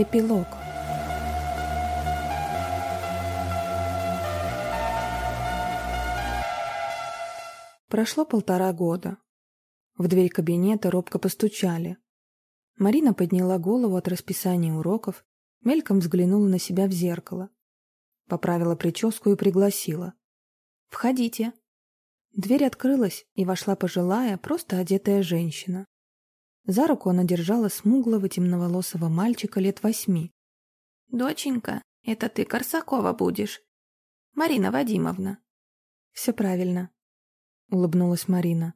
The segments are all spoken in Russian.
Эпилог Прошло полтора года. В дверь кабинета робко постучали. Марина подняла голову от расписания уроков, мельком взглянула на себя в зеркало. Поправила прическу и пригласила. «Входите». Дверь открылась, и вошла пожилая, просто одетая женщина. За руку она держала смуглого темноволосого мальчика лет восьми. «Доченька, это ты Корсакова будешь? Марина Вадимовна». «Все правильно», — улыбнулась Марина.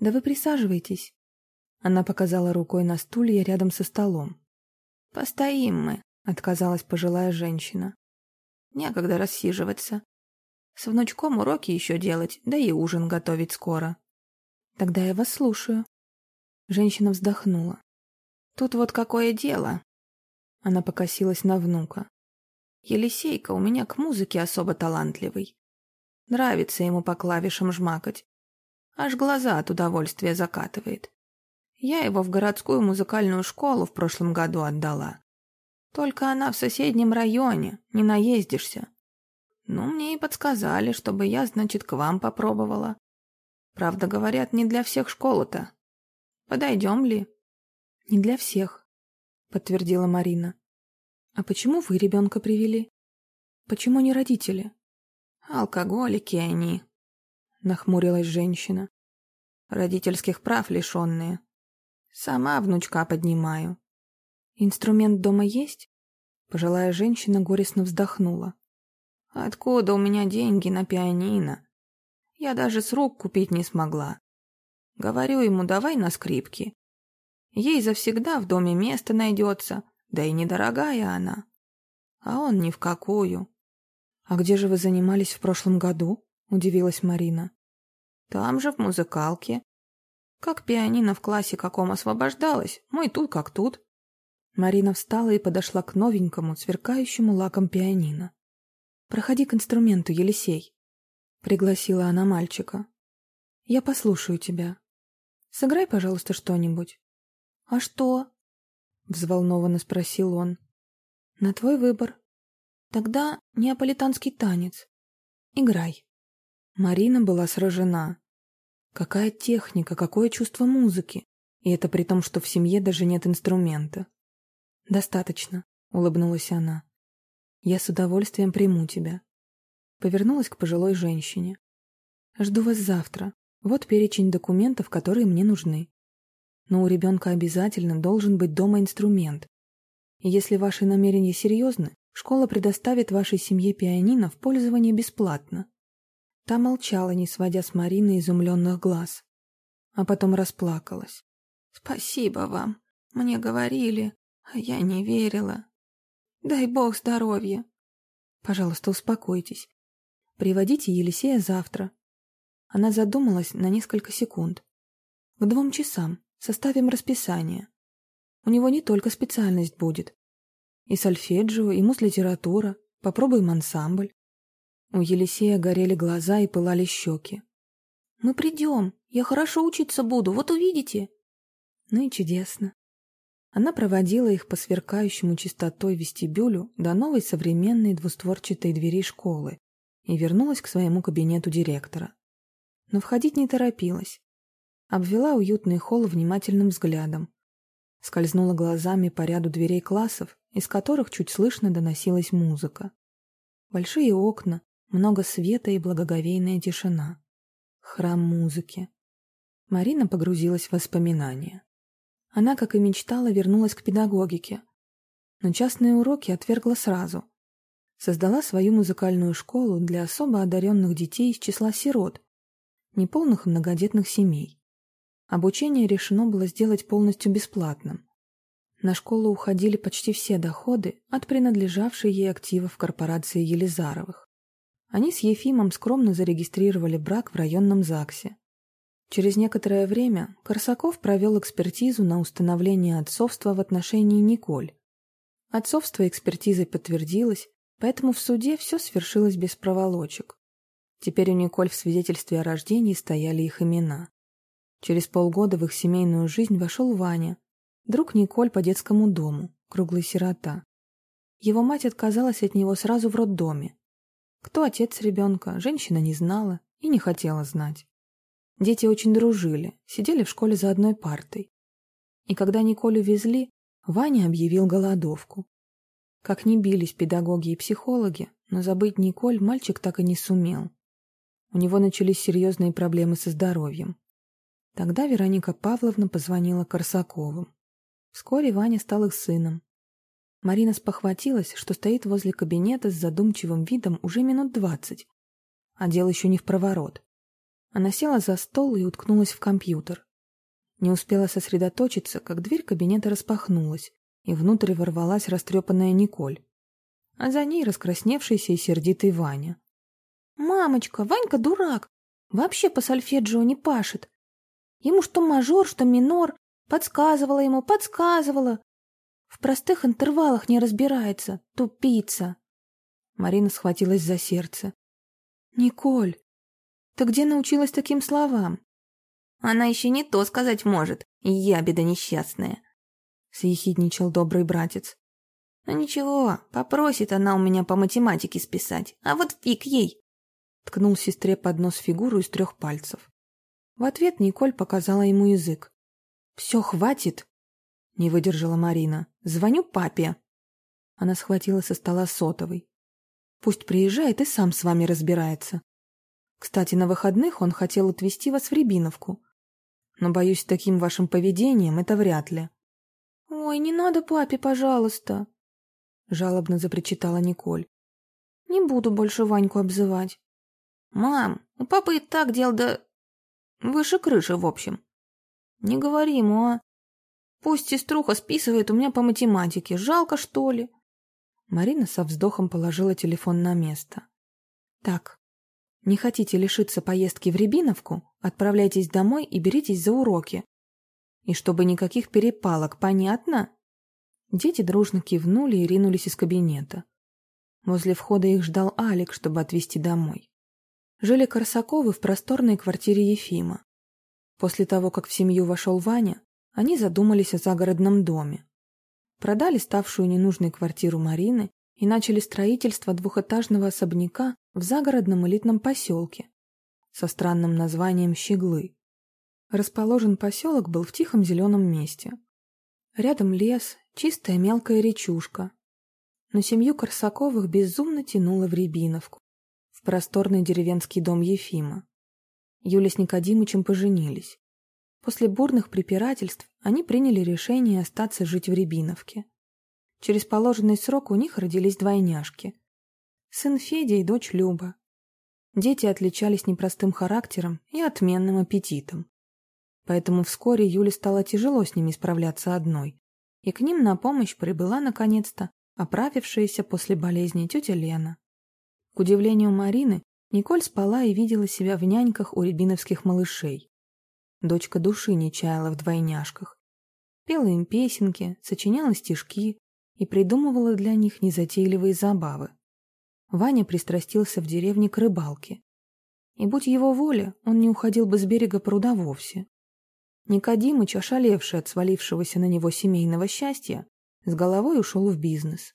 «Да вы присаживайтесь». Она показала рукой на стулья рядом со столом. «Постоим мы», — отказалась пожилая женщина. «Некогда рассиживаться. С внучком уроки еще делать, да и ужин готовить скоро». «Тогда я вас слушаю», Женщина вздохнула. «Тут вот какое дело!» Она покосилась на внука. «Елисейка у меня к музыке особо талантливый. Нравится ему по клавишам жмакать. Аж глаза от удовольствия закатывает. Я его в городскую музыкальную школу в прошлом году отдала. Только она в соседнем районе, не наездишься. Ну, мне и подсказали, чтобы я, значит, к вам попробовала. Правда, говорят, не для всех школа-то. Подойдем ли? Не для всех, подтвердила Марина. А почему вы ребенка привели? Почему не родители? Алкоголики они, нахмурилась женщина. Родительских прав лишенные. Сама внучка поднимаю. Инструмент дома есть? Пожилая женщина горестно вздохнула. Откуда у меня деньги на пианино? Я даже с рук купить не смогла. Говорю ему, давай на скрипке. Ей завсегда в доме место найдется, да и недорогая она. А он ни в какую. — А где же вы занимались в прошлом году? — удивилась Марина. — Там же, в музыкалке. Как пианино в классе каком освобождалось, мой тут как тут. Марина встала и подошла к новенькому, сверкающему лаком пианино. «Проходи к инструменту, Елисей», — пригласила она мальчика. «Я послушаю тебя. Сыграй, пожалуйста, что-нибудь. — А что? — взволнованно спросил он. — На твой выбор. Тогда неаполитанский танец. Играй. Марина была сражена. Какая техника, какое чувство музыки. И это при том, что в семье даже нет инструмента. «Достаточно», — улыбнулась она. «Я с удовольствием приму тебя». Повернулась к пожилой женщине. «Жду вас завтра. Вот перечень документов, которые мне нужны. Но у ребенка обязательно должен быть дома инструмент. И если ваши намерения серьезны, школа предоставит вашей семье пианино в пользование бесплатно. Та молчала, не сводя с Марины изумленных глаз. А потом расплакалась. «Спасибо вам. Мне говорили, а я не верила. Дай бог здоровья». «Пожалуйста, успокойтесь. Приводите Елисея завтра. Она задумалась на несколько секунд. К двум часам составим расписание. У него не только специальность будет. И сольфеджио, и муз-литература. Попробуем ансамбль. У Елисея горели глаза и пылали щеки. «Мы придем. Я хорошо учиться буду, вот увидите». Ну и чудесно. Она проводила их по сверкающему чистотой вестибюлю до новой современной двустворчатой двери школы и вернулась к своему кабинету директора но входить не торопилась. Обвела уютный холл внимательным взглядом. Скользнула глазами по ряду дверей классов, из которых чуть слышно доносилась музыка. Большие окна, много света и благоговейная тишина. Храм музыки. Марина погрузилась в воспоминания. Она, как и мечтала, вернулась к педагогике. Но частные уроки отвергла сразу. Создала свою музыкальную школу для особо одаренных детей из числа сирот, неполных многодетных семей. Обучение решено было сделать полностью бесплатным. На школу уходили почти все доходы от принадлежавшей ей активов корпорации Елизаровых. Они с Ефимом скромно зарегистрировали брак в районном ЗАГСе. Через некоторое время Корсаков провел экспертизу на установление отцовства в отношении Николь. Отцовство экспертизой подтвердилось, поэтому в суде все свершилось без проволочек. Теперь у Николь в свидетельстве о рождении стояли их имена. Через полгода в их семейную жизнь вошел Ваня, друг Николь по детскому дому, круглый сирота. Его мать отказалась от него сразу в роддоме. Кто отец ребенка, женщина не знала и не хотела знать. Дети очень дружили, сидели в школе за одной партой. И когда Николю везли, Ваня объявил голодовку. Как ни бились педагоги и психологи, но забыть Николь мальчик так и не сумел. У него начались серьезные проблемы со здоровьем. Тогда Вероника Павловна позвонила Корсаковым. Вскоре Ваня стал их сыном. Марина спохватилась, что стоит возле кабинета с задумчивым видом уже минут двадцать, а дело еще не в проворот. Она села за стол и уткнулась в компьютер. Не успела сосредоточиться, как дверь кабинета распахнулась, и внутрь ворвалась растрепанная Николь. А за ней раскрасневшийся и сердитый Ваня. «Мамочка, Ванька дурак! Вообще по сольфеджио не пашет. Ему что мажор, что минор. Подсказывала ему, подсказывала. В простых интервалах не разбирается. Тупица!» Марина схватилась за сердце. «Николь, ты где научилась таким словам?» «Она еще не то сказать может, ябеда несчастная», — съехидничал добрый братец. «Ну ничего, попросит она у меня по математике списать, а вот фиг ей!» Ткнул сестре под нос фигуру из трех пальцев. В ответ Николь показала ему язык. «Все, хватит!» — не выдержала Марина. «Звоню папе!» Она схватила со стола сотовый. «Пусть приезжает и сам с вами разбирается. Кстати, на выходных он хотел отвезти вас в Рябиновку. Но, боюсь, таким вашим поведением это вряд ли». «Ой, не надо папе, пожалуйста!» — жалобно запричитала Николь. «Не буду больше Ваньку обзывать». «Мам, у папы и так дел да... выше крыши, в общем. Не говори ему, а? Пусть сеструха списывает у меня по математике. Жалко, что ли?» Марина со вздохом положила телефон на место. «Так, не хотите лишиться поездки в Рябиновку? Отправляйтесь домой и беритесь за уроки. И чтобы никаких перепалок, понятно?» Дети дружно кивнули и ринулись из кабинета. Возле входа их ждал Алик, чтобы отвезти домой. Жили Корсаковы в просторной квартире Ефима. После того, как в семью вошел Ваня, они задумались о загородном доме. Продали ставшую ненужной квартиру Марины и начали строительство двухэтажного особняка в загородном элитном поселке со странным названием Щеглы. Расположен поселок был в тихом зеленом месте. Рядом лес, чистая мелкая речушка. Но семью Корсаковых безумно тянуло в Рябиновку, просторный деревенский дом Ефима. Юля с Никодимычем поженились. После бурных препирательств они приняли решение остаться жить в Рябиновке. Через положенный срок у них родились двойняшки. Сын Федя и дочь Люба. Дети отличались непростым характером и отменным аппетитом. Поэтому вскоре Юле стало тяжело с ними справляться одной, и к ним на помощь прибыла, наконец-то, оправившаяся после болезни тетя Лена. К удивлению Марины, Николь спала и видела себя в няньках у рябиновских малышей. Дочка души не чаяла в двойняшках. Пела им песенки, сочиняла стишки и придумывала для них незатейливые забавы. Ваня пристрастился в деревне к рыбалке. И будь его воля, он не уходил бы с берега пруда вовсе. Никодимыч, ошалевший от свалившегося на него семейного счастья, с головой ушел в бизнес.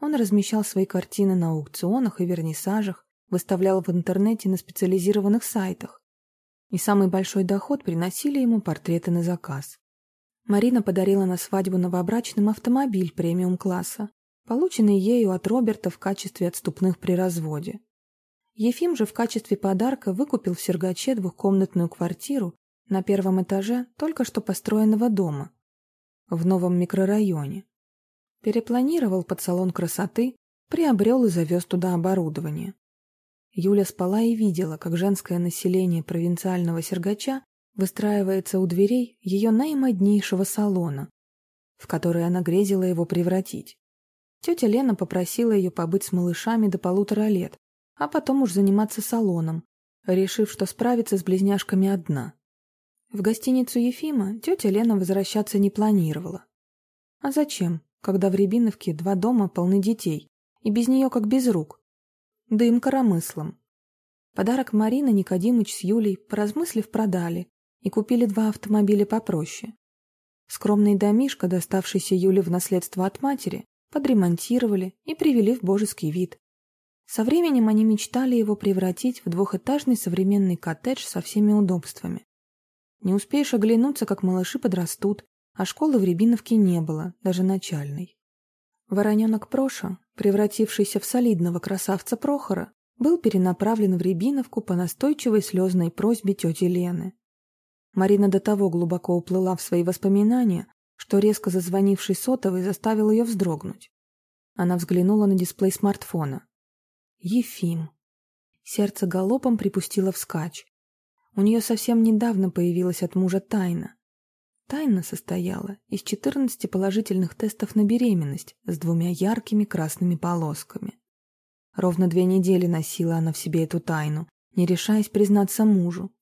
Он размещал свои картины на аукционах и вернисажах, выставлял в интернете на специализированных сайтах. И самый большой доход приносили ему портреты на заказ. Марина подарила на свадьбу новобрачным автомобиль премиум-класса, полученный ею от Роберта в качестве отступных при разводе. Ефим же в качестве подарка выкупил в Сергаче двухкомнатную квартиру на первом этаже только что построенного дома в новом микрорайоне. Перепланировал под салон красоты, приобрел и завез туда оборудование. Юля спала и видела, как женское население провинциального Сергача выстраивается у дверей ее наимоднейшего салона, в который она грезила его превратить. Тетя Лена попросила ее побыть с малышами до полутора лет, а потом уж заниматься салоном, решив, что справится с близняшками одна. В гостиницу Ефима тетя Лена возвращаться не планировала. А зачем, когда в Рябиновке два дома полны детей, и без нее как без рук? Дым коромыслом. Подарок Марина Никодимыч с Юлей, поразмыслив, продали и купили два автомобиля попроще. Скромный домишко, доставшийся Юле в наследство от матери, подремонтировали и привели в божеский вид. Со временем они мечтали его превратить в двухэтажный современный коттедж со всеми удобствами. Не успеешь оглянуться, как малыши подрастут, а школы в Рябиновке не было, даже начальной. Вороненок Проша, превратившийся в солидного красавца Прохора, был перенаправлен в Рябиновку по настойчивой слезной просьбе тети Лены. Марина до того глубоко уплыла в свои воспоминания, что резко зазвонивший сотовый заставил ее вздрогнуть. Она взглянула на дисплей смартфона. Ефим. Сердце галопом припустило вскачь. У нее совсем недавно появилась от мужа тайна. Тайна состояла из 14 положительных тестов на беременность с двумя яркими красными полосками. Ровно две недели носила она в себе эту тайну, не решаясь признаться мужу.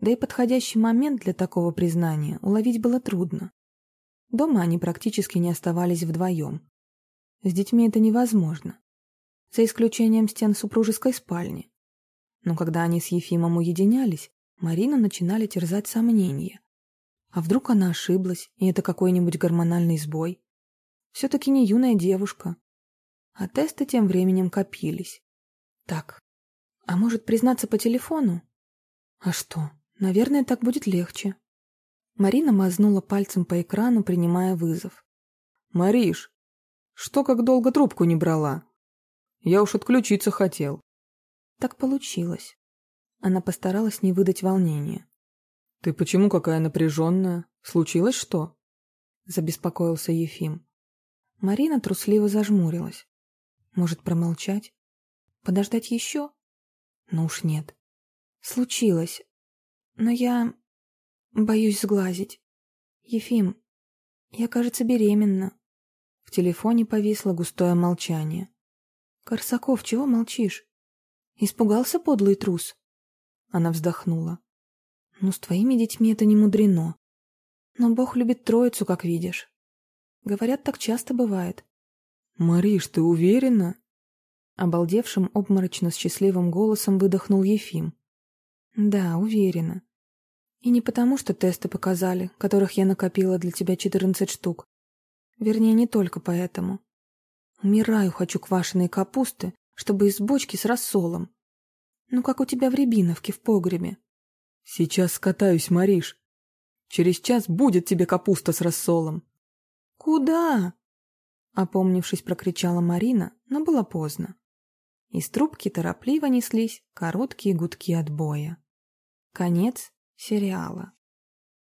Да и подходящий момент для такого признания уловить было трудно. Дома они практически не оставались вдвоем. С детьми это невозможно. За исключением стен супружеской спальни. Но когда они с Ефимом уединялись, Марину начинали терзать сомнения. А вдруг она ошиблась, и это какой-нибудь гормональный сбой? Все-таки не юная девушка. А тесты тем временем копились. Так, а может признаться по телефону? А что, наверное, так будет легче. Марина мазнула пальцем по экрану, принимая вызов. «Мариш, что как долго трубку не брала? Я уж отключиться хотел». Так получилось. Она постаралась не выдать волнения. «Ты почему какая напряженная? Случилось что?» Забеспокоился Ефим. Марина трусливо зажмурилась. Может, промолчать? Подождать еще? Ну уж нет. Случилось. Но я боюсь сглазить. Ефим, я, кажется, беременна. В телефоне повисло густое молчание. Корсаков, чего молчишь? Испугался подлый трус? Она вздохнула. Ну, с твоими детьми это не мудрено. Но Бог любит троицу, как видишь. Говорят, так часто бывает. Мариш, ты уверена? Обалдевшим обморочно с счастливым голосом выдохнул Ефим. Да, уверена. И не потому, что тесты показали, которых я накопила для тебя четырнадцать штук. Вернее, не только поэтому. Умираю хочу квашеной капусты, чтобы из бочки с рассолом. Ну, как у тебя в Рябиновке в погребе. Сейчас скатаюсь, Мариш. Через час будет тебе капуста с рассолом. Куда? Опомнившись, прокричала Марина, но было поздно. Из трубки торопливо неслись короткие гудки отбоя. Конец сериала.